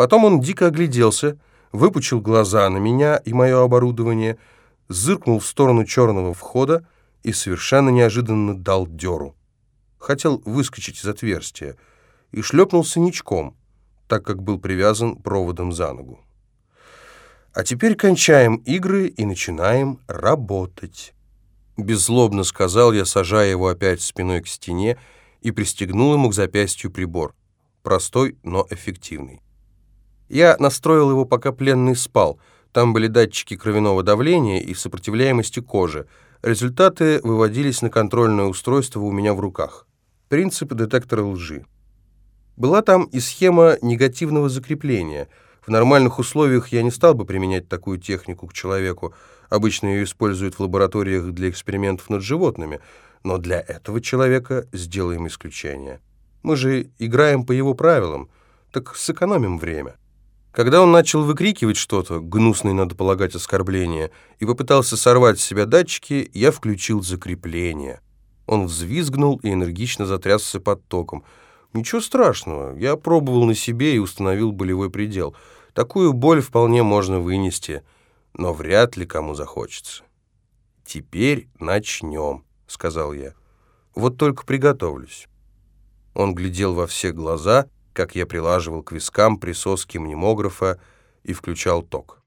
Потом он дико огляделся, выпучил глаза на меня и мое оборудование, зыркнул в сторону черного входа и совершенно неожиданно дал дёру. Хотел выскочить из отверстия и шлепнулся ничком, так как был привязан проводом за ногу. А теперь кончаем игры и начинаем работать. Беззлобно сказал я, сажая его опять спиной к стене и пристегнул ему к запястью прибор. Простой, но эффективный. Я настроил его, пока пленный спал. Там были датчики кровяного давления и сопротивляемости кожи. Результаты выводились на контрольное устройство у меня в руках. Принцип детектора лжи. Была там и схема негативного закрепления. В нормальных условиях я не стал бы применять такую технику к человеку. Обычно ее используют в лабораториях для экспериментов над животными. Но для этого человека сделаем исключение. Мы же играем по его правилам, так сэкономим время. Когда он начал выкрикивать что-то, гнусное, надо полагать, оскорбление, и попытался сорвать с себя датчики, я включил закрепление. Он взвизгнул и энергично затрясся под током. Ничего страшного, я пробовал на себе и установил болевой предел. Такую боль вполне можно вынести, но вряд ли кому захочется. «Теперь начнем», — сказал я. «Вот только приготовлюсь». Он глядел во все глаза — как я прилаживал к вискам присоски мнемографа и включал ток.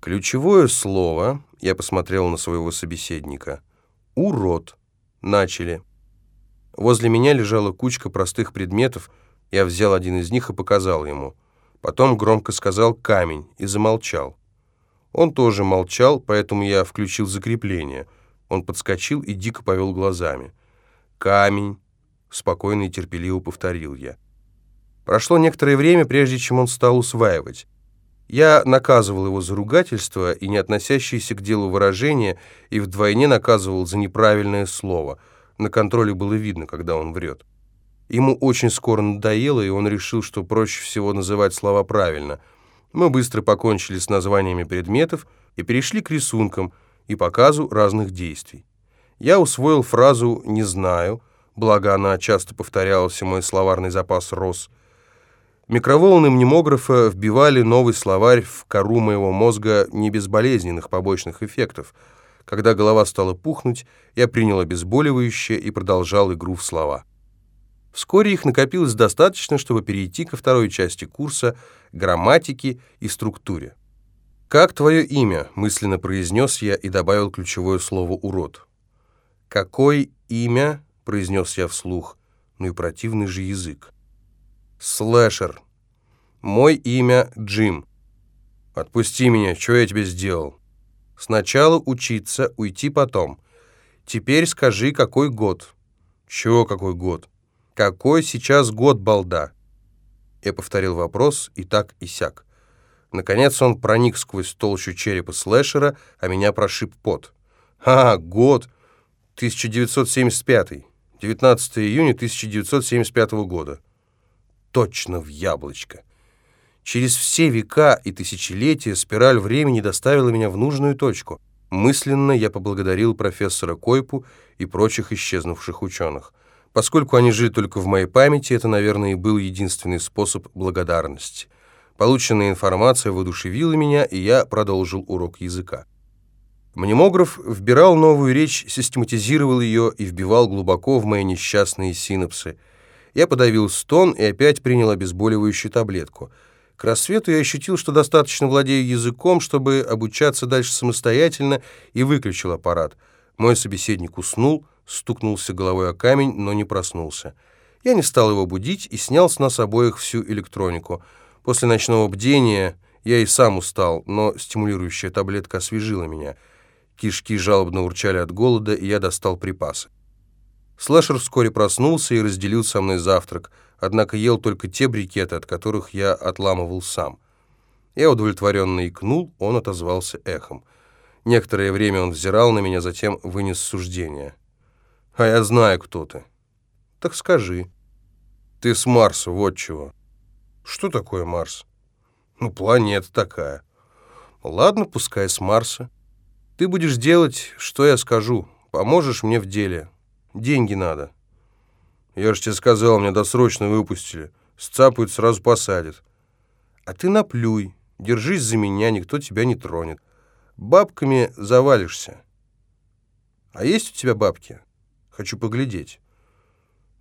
Ключевое слово, я посмотрел на своего собеседника, «урод». Начали. Возле меня лежала кучка простых предметов, я взял один из них и показал ему. Потом громко сказал «камень» и замолчал. Он тоже молчал, поэтому я включил закрепление. Он подскочил и дико повел глазами. «Камень», — спокойно и терпеливо повторил я. Прошло некоторое время, прежде чем он стал усваивать. Я наказывал его за ругательство и не относящееся к делу выражения, и вдвойне наказывал за неправильное слово. На контроле было видно, когда он врет. Ему очень скоро надоело, и он решил, что проще всего называть слова правильно. Мы быстро покончили с названиями предметов и перешли к рисункам и показу разных действий. Я усвоил фразу «не знаю», благо она часто повторялась, и мой словарный запас рос – Микроволны мнемографа вбивали новый словарь в кору моего мозга не без болезненных побочных эффектов. Когда голова стала пухнуть, я принял обезболивающее и продолжал игру в слова. Вскоре их накопилось достаточно, чтобы перейти ко второй части курса грамматике и структуре. «Как твое имя?» — мысленно произнес я и добавил ключевое слово «урод». «Какое имя?» — произнес я вслух. Ну и противный же язык. Слэшер. Мой имя Джим. Отпусти меня, что я тебе сделал? Сначала учиться, уйти потом. Теперь скажи, какой год? Чего какой год? Какой сейчас год, балда? Я повторил вопрос и так и сяк. Наконец он проник сквозь толщу черепа слэшера, а меня прошиб пот. «А, год! 1975. 19 июня 1975 года точно в яблочко. Через все века и тысячелетия спираль времени доставила меня в нужную точку. Мысленно я поблагодарил профессора Койпу и прочих исчезнувших ученых. Поскольку они жили только в моей памяти, это, наверное, и был единственный способ благодарности. Полученная информация воодушевила меня, и я продолжил урок языка. Мнемограф вбирал новую речь, систематизировал ее и вбивал глубоко в мои несчастные синапсы – я подавил стон и опять принял обезболивающую таблетку. К рассвету я ощутил, что достаточно владею языком, чтобы обучаться дальше самостоятельно, и выключил аппарат. Мой собеседник уснул, стукнулся головой о камень, но не проснулся. Я не стал его будить и снял с нас обоих всю электронику. После ночного бдения я и сам устал, но стимулирующая таблетка освежила меня. Кишки жалобно урчали от голода, и я достал припасы. Слэшер вскоре проснулся и разделил со мной завтрак, однако ел только те брикеты, от которых я отламывал сам. Я удовлетворенно икнул, он отозвался эхом. Некоторое время он взирал на меня, затем вынес суждение. «А я знаю, кто ты». «Так скажи». «Ты с Марса, вот чего». «Что такое Марс?» «Ну, планета такая». «Ладно, пускай с Марса. Ты будешь делать, что я скажу. Поможешь мне в деле. Деньги надо. Я же тебе сказал, меня досрочно выпустили. Сцапают, сразу посадят. А ты наплюй, держись за меня, никто тебя не тронет. Бабками завалишься. А есть у тебя бабки? Хочу поглядеть.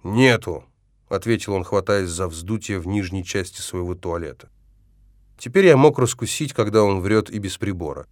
Нету, ответил он, хватаясь за вздутие в нижней части своего туалета. Теперь я мог раскусить, когда он врет и без прибора.